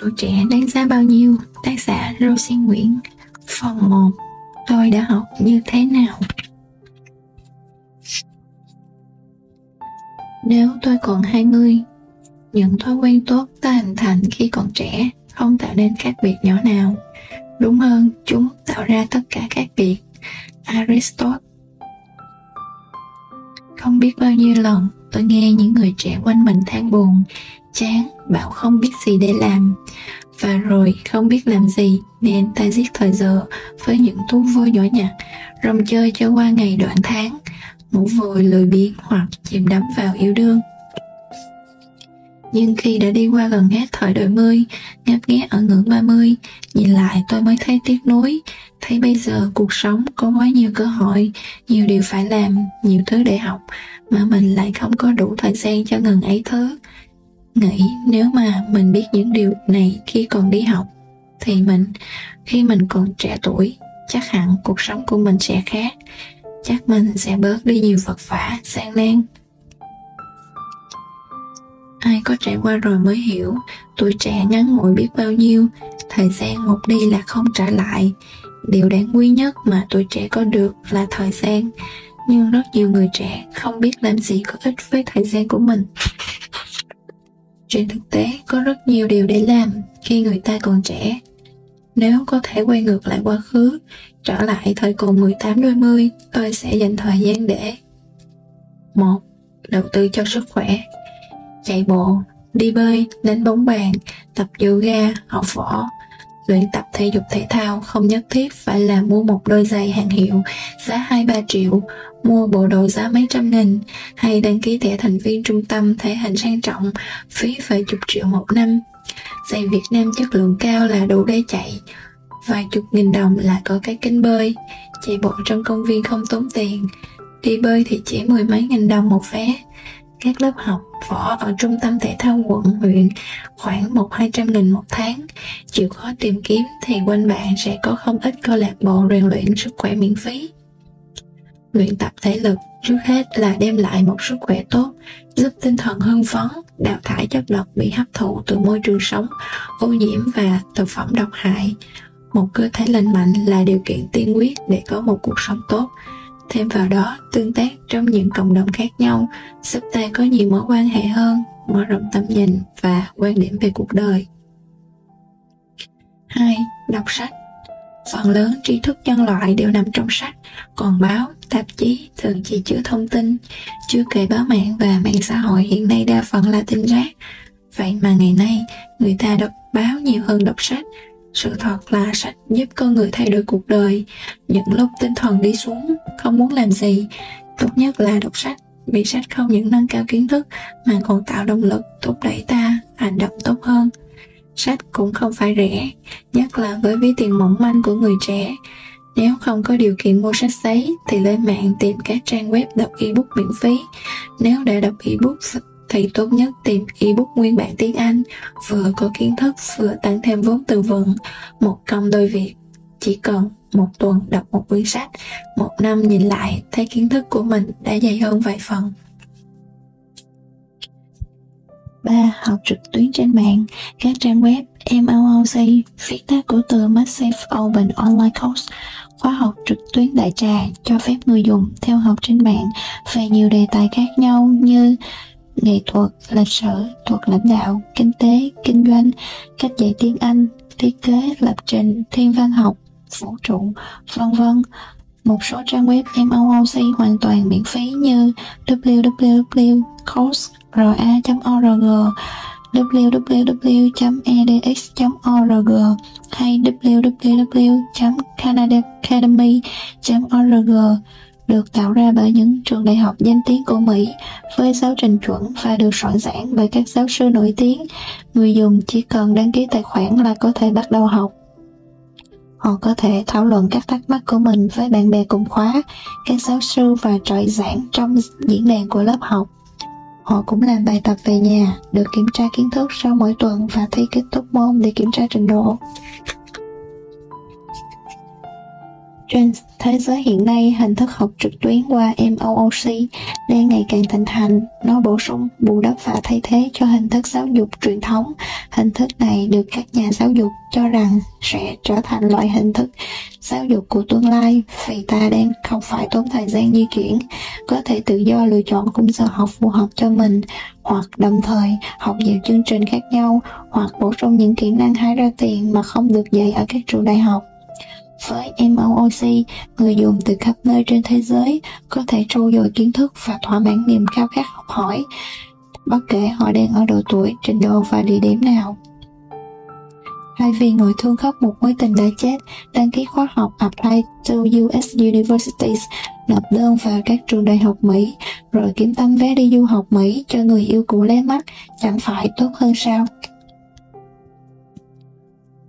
Tuổi trẻ đáng giá bao nhiêu? Tác giả Rosie Nguyễn Phần 1 Tôi đã học như thế nào? Nếu tôi còn 20, những thói quen tốt ta hình thành khi còn trẻ không tạo nên khác biệt nhỏ nào. Đúng hơn, chúng tạo ra tất cả khác biệt. Aristotle Không biết bao nhiêu lần tôi nghe những người trẻ quanh mình than buồn, chán, bảo không biết gì để làm. Và rồi không biết làm gì nên ta giết thời giờ với những thú vui nhỏ nhặt, rong chơi cho qua ngày đoạn tháng, ngủ vùi lười biếng hoặc chìm đắm vào yêu đương. Nhưng khi đã đi qua gần hết thời đổi mươi, ngáp nghé ở ngưỡng 30, nhìn lại tôi mới thấy tiếc nuối, thấy bây giờ cuộc sống có quá nhiều cơ hội, nhiều điều phải làm, nhiều thứ để học, mà mình lại không có đủ thời gian cho ngần ấy thứ. Nghĩ nếu mà mình biết những điều này khi còn đi học, thì mình, khi mình còn trẻ tuổi, chắc hẳn cuộc sống của mình sẽ khác, chắc mình sẽ bớt đi nhiều vật vả, sang nan, ai có trải qua rồi mới hiểu tuổi trẻ ngắn ngủi biết bao nhiêu thời gian một đi là không trả lại. Điều đáng quý nhất mà tuổi trẻ có được là thời gian nhưng rất nhiều người trẻ không biết làm gì có ích với thời gian của mình trên thực tế có rất nhiều điều để làm khi người ta còn trẻ nếu có thể quay ngược lại quá khứ trở lại thời còn 18 đôi mươi tôi sẽ dành thời gian để một đầu tư cho sức khỏe chạy bộ, đi bơi, đánh bóng bàn, tập yoga, học võ. Luyện tập thể dục thể thao không nhất thiết phải là mua một đôi giày hàng hiệu giá 2-3 triệu, mua bộ đồ giá mấy trăm nghìn, hay đăng ký thẻ thành viên trung tâm thể hình sang trọng, phí vài chục triệu một năm. Giày Việt Nam chất lượng cao là đủ để chạy, vài chục nghìn đồng là có cái kính bơi, chạy bộ trong công viên không tốn tiền, đi bơi thì chỉ mười mấy nghìn đồng một vé các lớp học võ ở trung tâm thể thao quận huyện khoảng một hai trăm nghìn một tháng. Chịu khó tìm kiếm thì quanh bạn sẽ có không ít câu lạc bộ rèn luyện sức khỏe miễn phí. Luyện tập thể lực trước hết là đem lại một sức khỏe tốt, giúp tinh thần hưng phấn, đào thải chất độc bị hấp thụ từ môi trường sống, ô nhiễm và thực phẩm độc hại. Một cơ thể lành mạnh là điều kiện tiên quyết để có một cuộc sống tốt thêm vào đó tương tác trong những cộng đồng khác nhau giúp ta có nhiều mối quan hệ hơn mở rộng tầm nhìn và quan điểm về cuộc đời 2. Đọc sách Phần lớn tri thức nhân loại đều nằm trong sách, còn báo, tạp chí thường chỉ chứa thông tin, chưa kể báo mạng và mạng xã hội hiện nay đa phần là tin rác. Vậy mà ngày nay, người ta đọc báo nhiều hơn đọc sách, sự thật là sách giúp con người thay đổi cuộc đời. Những lúc tinh thần đi xuống, không muốn làm gì, tốt nhất là đọc sách. Vì sách không những nâng cao kiến thức, mà còn tạo động lực thúc đẩy ta hành động tốt hơn. Sách cũng không phải rẻ, nhất là với ví tiền mỏng manh của người trẻ. Nếu không có điều kiện mua sách giấy, thì lên mạng tìm các trang web đọc ebook miễn phí. Nếu đã đọc ebook thì tốt nhất tìm ebook nguyên bản tiếng Anh, vừa có kiến thức vừa tăng thêm vốn từ vựng, một công đôi việc. Chỉ cần một tuần đọc một quyển sách, một năm nhìn lại thấy kiến thức của mình đã dày hơn vài phần. 3. Học trực tuyến trên mạng, các trang web MLOC, viết tắt của từ Massive Open Online Course, khóa học trực tuyến đại trà cho phép người dùng theo học trên mạng về nhiều đề tài khác nhau như nghệ thuật, lịch sử, thuật lãnh đạo, kinh tế, kinh doanh, cách dạy tiếng Anh, thiết kế, lập trình, thiên văn học, vũ trụ, vân vân. Một số trang web MOOC hoàn toàn miễn phí như www.coursera.org, www.edx.org hay www.canadacademy.org được tạo ra bởi những trường đại học danh tiếng của Mỹ với giáo trình chuẩn và được soạn giảng bởi các giáo sư nổi tiếng. Người dùng chỉ cần đăng ký tài khoản là có thể bắt đầu học. Họ có thể thảo luận các thắc mắc của mình với bạn bè cùng khóa, các giáo sư và trợ giảng trong diễn đàn của lớp học. Họ cũng làm bài tập về nhà, được kiểm tra kiến thức sau mỗi tuần và thi kết thúc môn để kiểm tra trình độ. Trên thế giới hiện nay, hình thức học trực tuyến qua MOOC đang ngày càng thịnh hành. Nó bổ sung, bù đắp và thay thế cho hình thức giáo dục truyền thống. Hình thức này được các nhà giáo dục cho rằng sẽ trở thành loại hình thức giáo dục của tương lai vì ta đang không phải tốn thời gian di chuyển, có thể tự do lựa chọn khung giờ học phù hợp cho mình hoặc đồng thời học nhiều chương trình khác nhau hoặc bổ sung những kỹ năng hái ra tiền mà không được dạy ở các trường đại học với MOOC, người dùng từ khắp nơi trên thế giới có thể trau dồi kiến thức và thỏa mãn niềm khao khát học hỏi, bất kể họ đang ở độ tuổi, trình độ và địa điểm nào. Thay vì ngồi thương khóc một mối tình đã chết, đăng ký khóa học Apply to US Universities, nộp đơn vào các trường đại học Mỹ, rồi kiếm tấm vé đi du học Mỹ cho người yêu cũ lé mắt, chẳng phải tốt hơn sao?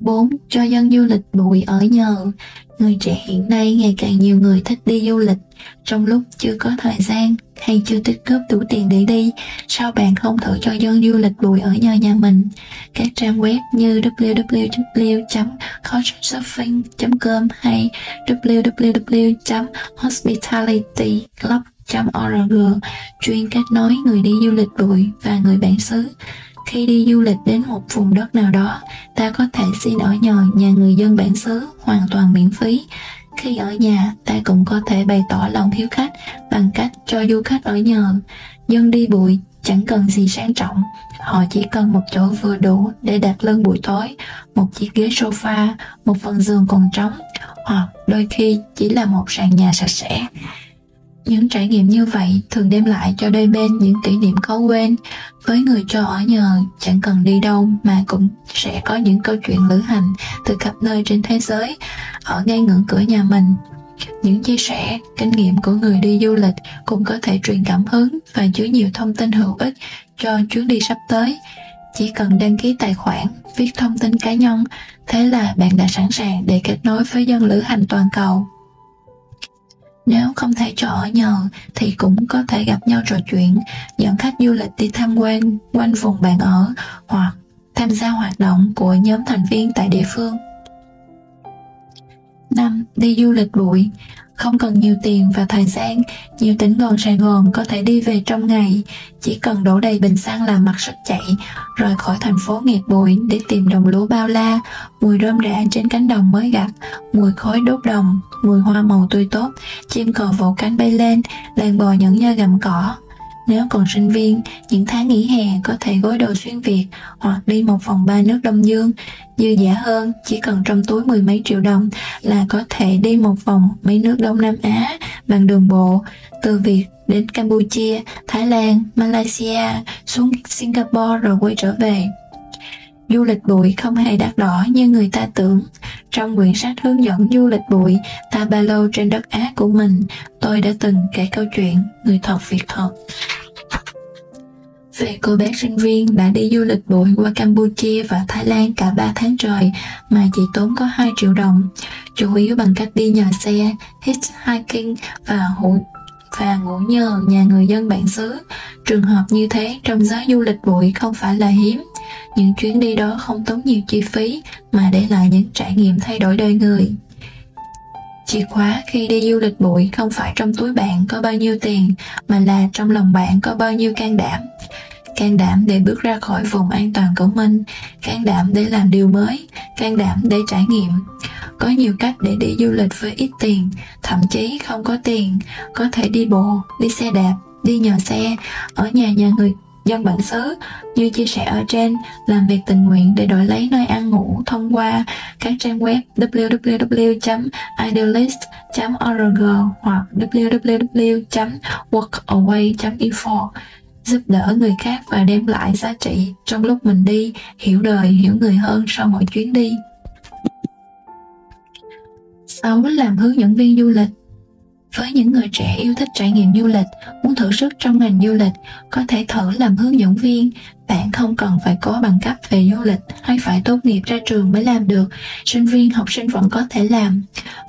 4. Cho dân du lịch bụi ở nhờ. Người trẻ hiện nay ngày càng nhiều người thích đi du lịch. Trong lúc chưa có thời gian hay chưa tích góp đủ tiền để đi, Sao bạn không thử cho dân du lịch bụi ở nhờ nhà mình? Các trang web như www.couchsurfing.com hay www.hospitalityclub.org chuyên kết nối người đi du lịch bụi và người bản xứ khi đi du lịch đến một vùng đất nào đó, ta có thể xin ở nhờ nhà người dân bản xứ hoàn toàn miễn phí. Khi ở nhà, ta cũng có thể bày tỏ lòng hiếu khách bằng cách cho du khách ở nhờ. Dân đi bụi chẳng cần gì sang trọng, họ chỉ cần một chỗ vừa đủ để đặt lưng buổi tối, một chiếc ghế sofa, một phần giường còn trống, hoặc đôi khi chỉ là một sàn nhà sạch sẽ. Những trải nghiệm như vậy thường đem lại cho đôi bên những kỷ niệm khó quên. Với người cho ở nhờ, chẳng cần đi đâu mà cũng sẽ có những câu chuyện lữ hành từ khắp nơi trên thế giới ở ngay ngưỡng cửa nhà mình. Những chia sẻ, kinh nghiệm của người đi du lịch cũng có thể truyền cảm hứng và chứa nhiều thông tin hữu ích cho chuyến đi sắp tới. Chỉ cần đăng ký tài khoản, viết thông tin cá nhân, thế là bạn đã sẵn sàng để kết nối với dân lữ hành toàn cầu. Nếu không thể cho ở nhờ thì cũng có thể gặp nhau trò chuyện, dẫn khách du lịch đi tham quan quanh vùng bạn ở hoặc tham gia hoạt động của nhóm thành viên tại địa phương. 5. Đi du lịch bụi không cần nhiều tiền và thời gian, nhiều tỉnh gần Sài Gòn có thể đi về trong ngày, chỉ cần đổ đầy bình xăng làm mặt sức chạy, rời khỏi thành phố nghẹt bụi để tìm đồng lúa bao la, mùi rơm rạ trên cánh đồng mới gặt, mùi khói đốt đồng, mùi hoa màu tươi tốt, chim cò vỗ cánh bay lên, đàn bò nhẫn nhơ gặm cỏ, nếu còn sinh viên, những tháng nghỉ hè có thể gối đồ xuyên Việt hoặc đi một vòng ba nước Đông Dương. Dư giả hơn, chỉ cần trong túi mười mấy triệu đồng là có thể đi một vòng mấy nước Đông Nam Á bằng đường bộ, từ Việt đến Campuchia, Thái Lan, Malaysia, xuống Singapore rồi quay trở về. Du lịch bụi không hề đắt đỏ như người ta tưởng. Trong quyển sách hướng dẫn du lịch bụi Ta ba lô trên đất Á của mình, tôi đã từng kể câu chuyện người thật việc thật. Về cô bé sinh viên đã đi du lịch bụi qua Campuchia và Thái Lan cả 3 tháng trời mà chỉ tốn có 2 triệu đồng, chủ yếu bằng cách đi nhờ xe, hitchhiking và hụ và ngủ nhờ nhà người dân bản xứ. Trường hợp như thế trong giới du lịch bụi không phải là hiếm. Những chuyến đi đó không tốn nhiều chi phí mà để lại những trải nghiệm thay đổi đời người. Chìa khóa khi đi du lịch bụi không phải trong túi bạn có bao nhiêu tiền mà là trong lòng bạn có bao nhiêu can đảm. Can đảm để bước ra khỏi vùng an toàn của mình, can đảm để làm điều mới, can đảm để trải nghiệm. Có nhiều cách để đi du lịch với ít tiền, thậm chí không có tiền, có thể đi bộ, đi xe đạp, đi nhờ xe, ở nhà nhà người dân bản xứ, như chia sẻ ở trên, làm việc tình nguyện để đổi lấy nơi ăn ngủ thông qua các trang web www.idealist.org hoặc www.workaway.info giúp đỡ người khác và đem lại giá trị trong lúc mình đi, hiểu đời, hiểu người hơn sau mỗi chuyến đi 6. Làm hướng dẫn viên du lịch với những người trẻ yêu thích trải nghiệm du lịch, muốn thử sức trong ngành du lịch, có thể thử làm hướng dẫn viên. Bạn không cần phải có bằng cấp về du lịch hay phải tốt nghiệp ra trường mới làm được. Sinh viên, học sinh vẫn có thể làm.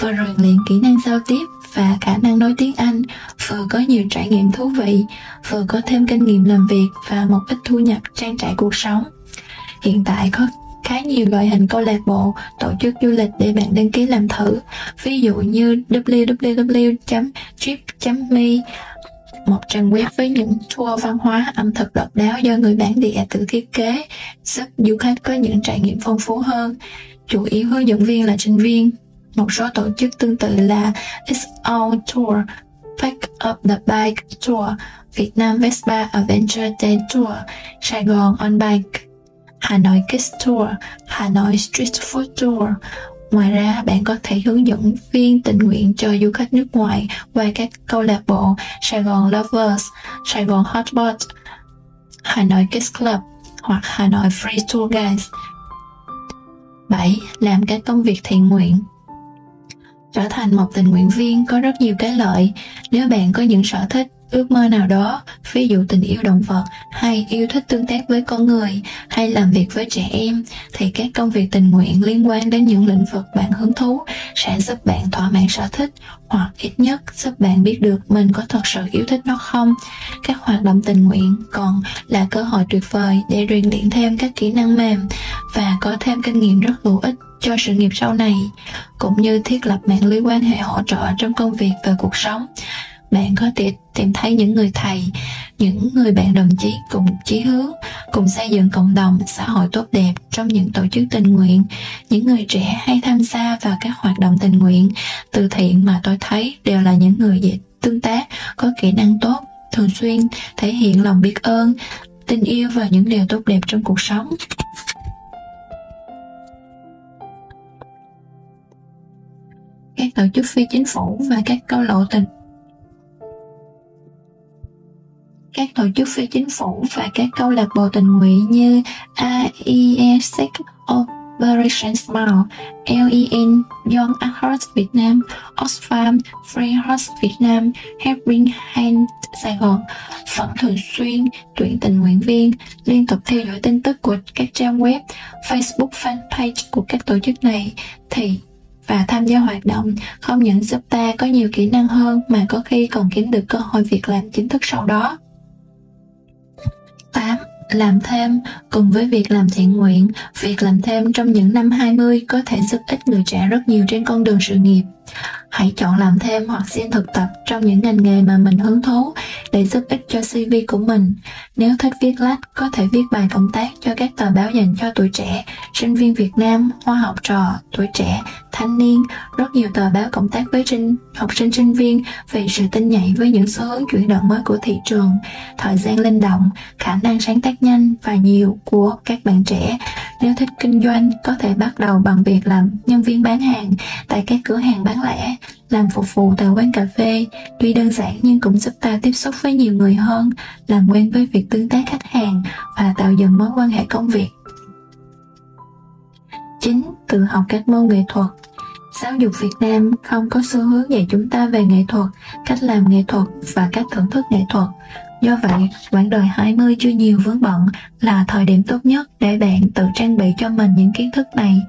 Vừa rèn luyện kỹ năng giao tiếp và khả năng nói tiếng Anh, vừa có nhiều trải nghiệm thú vị, vừa có thêm kinh nghiệm làm việc và một ít thu nhập trang trải cuộc sống. Hiện tại có khá nhiều loại hình câu lạc bộ tổ chức du lịch để bạn đăng ký làm thử. Ví dụ như www.trip.me một trang web với những tour văn hóa, ẩm thực độc đáo do người bản địa tự thiết kế, giúp du khách có những trải nghiệm phong phú hơn. Chủ yếu hướng dẫn viên là sinh viên. Một số tổ chức tương tự là XO Tour, Pack Up the Bike Tour Việt Nam Vespa Adventure Day Tour, Sài Gòn On Bike. Hà Nội Kids Tour Hà Nội Street Food Tour Ngoài ra, bạn có thể hướng dẫn viên tình nguyện cho du khách nước ngoài qua các câu lạc bộ Sài Gòn Lovers, Sài Gòn Hotbot, Hà Nội Kids Club hoặc Hà Nội Free Tour Guides. 7. Làm các công việc thiện nguyện Trở thành một tình nguyện viên có rất nhiều cái lợi nếu bạn có những sở thích ước mơ nào đó, ví dụ tình yêu động vật hay yêu thích tương tác với con người hay làm việc với trẻ em, thì các công việc tình nguyện liên quan đến những lĩnh vực bạn hứng thú sẽ giúp bạn thỏa mãn sở thích hoặc ít nhất giúp bạn biết được mình có thật sự yêu thích nó không. Các hoạt động tình nguyện còn là cơ hội tuyệt vời để rèn luyện thêm các kỹ năng mềm và có thêm kinh nghiệm rất hữu ích cho sự nghiệp sau này, cũng như thiết lập mạng lưới quan hệ hỗ trợ trong công việc và cuộc sống bạn có thể tìm thấy những người thầy, những người bạn đồng chí cùng chí hướng, cùng xây dựng cộng đồng, xã hội tốt đẹp trong những tổ chức tình nguyện. Những người trẻ hay tham gia vào các hoạt động tình nguyện, từ thiện mà tôi thấy đều là những người dễ tương tác, có kỹ năng tốt, thường xuyên thể hiện lòng biết ơn tình yêu và những điều tốt đẹp trong cuộc sống. Các tổ chức phi chính phủ và các câu lộ tình các tổ chức phi chính phủ và các câu lạc bộ tình nguyện như AIESEC Operation Smile, LEN, Young at Heart Việt Nam, Oxfam, Free Hearts Việt Nam, Helping Hand Sài Gòn vẫn thường xuyên tuyển tình nguyện viên, liên tục theo dõi tin tức của các trang web, Facebook fanpage của các tổ chức này thì và tham gia hoạt động không những giúp ta có nhiều kỹ năng hơn mà có khi còn kiếm được cơ hội việc làm chính thức sau đó. Làm thêm cùng với việc làm thiện nguyện, việc làm thêm trong những năm 20 có thể giúp ích người trẻ rất nhiều trên con đường sự nghiệp. Hãy chọn làm thêm hoặc xin thực tập trong những ngành nghề mà mình hứng thú để giúp ích cho CV của mình. Nếu thích viết lách, có thể viết bài công tác cho các tờ báo dành cho tuổi trẻ, sinh viên Việt Nam, hoa học trò, tuổi trẻ, thanh niên, rất nhiều tờ báo cộng tác với sinh, học sinh sinh viên về sự tinh nhạy với những xu hướng chuyển động mới của thị trường, thời gian linh động, khả năng sáng tác nhanh và nhiều của các bạn trẻ. Nếu thích kinh doanh, có thể bắt đầu bằng việc làm nhân viên bán hàng tại các cửa hàng bán lẻ, làm phục vụ tại quán cà phê, tuy đơn giản nhưng cũng giúp ta tiếp xúc với nhiều người hơn, làm quen với việc tương tác khách hàng và tạo dựng mối quan hệ công việc. 9. Tự học các môn nghệ thuật Giáo dục Việt Nam không có xu hướng dạy chúng ta về nghệ thuật, cách làm nghệ thuật và cách thưởng thức nghệ thuật. Do vậy, quãng đời 20 chưa nhiều vướng bận là thời điểm tốt nhất để bạn tự trang bị cho mình những kiến thức này.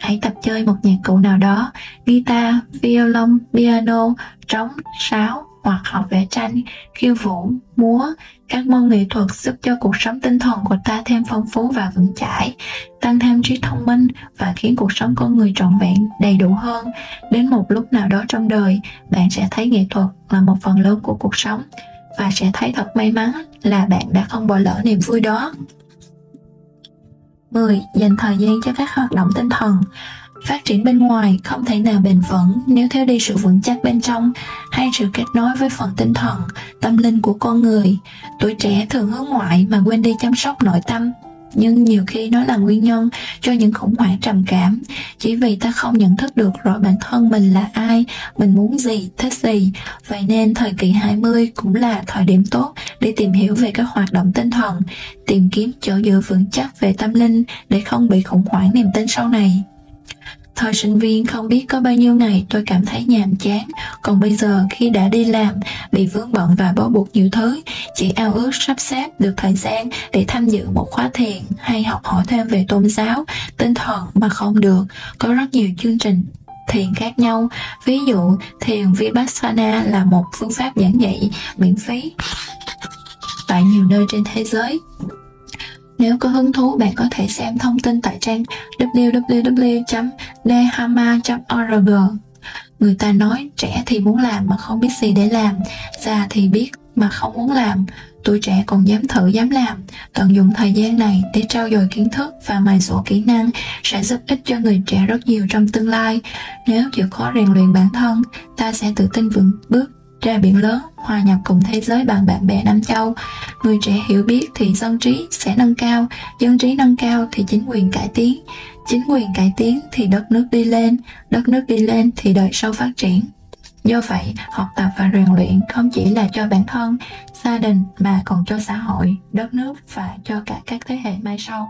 Hãy tập chơi một nhạc cụ nào đó, guitar, violon, piano, trống, sáo hoặc học vẽ tranh, khiêu vũ, múa, các môn nghệ thuật giúp cho cuộc sống tinh thần của ta thêm phong phú và vững chãi, tăng thêm trí thông minh và khiến cuộc sống con người trọn vẹn, đầy đủ hơn. Đến một lúc nào đó trong đời, bạn sẽ thấy nghệ thuật là một phần lớn của cuộc sống và sẽ thấy thật may mắn là bạn đã không bỏ lỡ niềm vui đó. 10. Dành thời gian cho các hoạt động tinh thần phát triển bên ngoài không thể nào bền vững nếu thiếu đi sự vững chắc bên trong hay sự kết nối với phần tinh thần, tâm linh của con người tuổi trẻ thường hướng ngoại mà quên đi chăm sóc nội tâm nhưng nhiều khi nó là nguyên nhân cho những khủng hoảng trầm cảm. Chỉ vì ta không nhận thức được rõ bản thân mình là ai, mình muốn gì, thích gì. Vậy nên thời kỳ 20 cũng là thời điểm tốt để tìm hiểu về các hoạt động tinh thần, tìm kiếm chỗ dựa vững chắc về tâm linh để không bị khủng hoảng niềm tin sau này. Thời sinh viên, không biết có bao nhiêu ngày tôi cảm thấy nhàm chán. Còn bây giờ, khi đã đi làm, Bị vướng bận và bó buộc nhiều thứ, Chỉ ao ước sắp xếp được thời gian Để tham dự một khóa thiền Hay học hỏi thêm về tôn giáo, Tinh thần mà không được. Có rất nhiều chương trình thiền khác nhau. Ví dụ, thiền Vipassana là một phương pháp giảng dạy miễn phí Tại nhiều nơi trên thế giới. Nếu có hứng thú, bạn có thể xem thông tin tại trang www.dehama.org. Người ta nói trẻ thì muốn làm mà không biết gì để làm, già thì biết mà không muốn làm, tuổi trẻ còn dám thử dám làm. Tận dụng thời gian này để trao dồi kiến thức và mài dũa kỹ năng sẽ giúp ích cho người trẻ rất nhiều trong tương lai. Nếu chịu khó rèn luyện bản thân ta sẽ tự tin vững bước ra biển lớn hòa nhập cùng thế giới bằng bạn bè Nam Châu. Người trẻ hiểu biết thì dân trí sẽ nâng cao, dân trí nâng cao thì chính quyền cải tiến, chính quyền cải tiến thì đất nước đi lên, đất nước đi lên thì đời sau phát triển. Do vậy, học tập và rèn luyện không chỉ là cho bản thân, gia đình mà còn cho xã hội, đất nước và cho cả các thế hệ mai sau.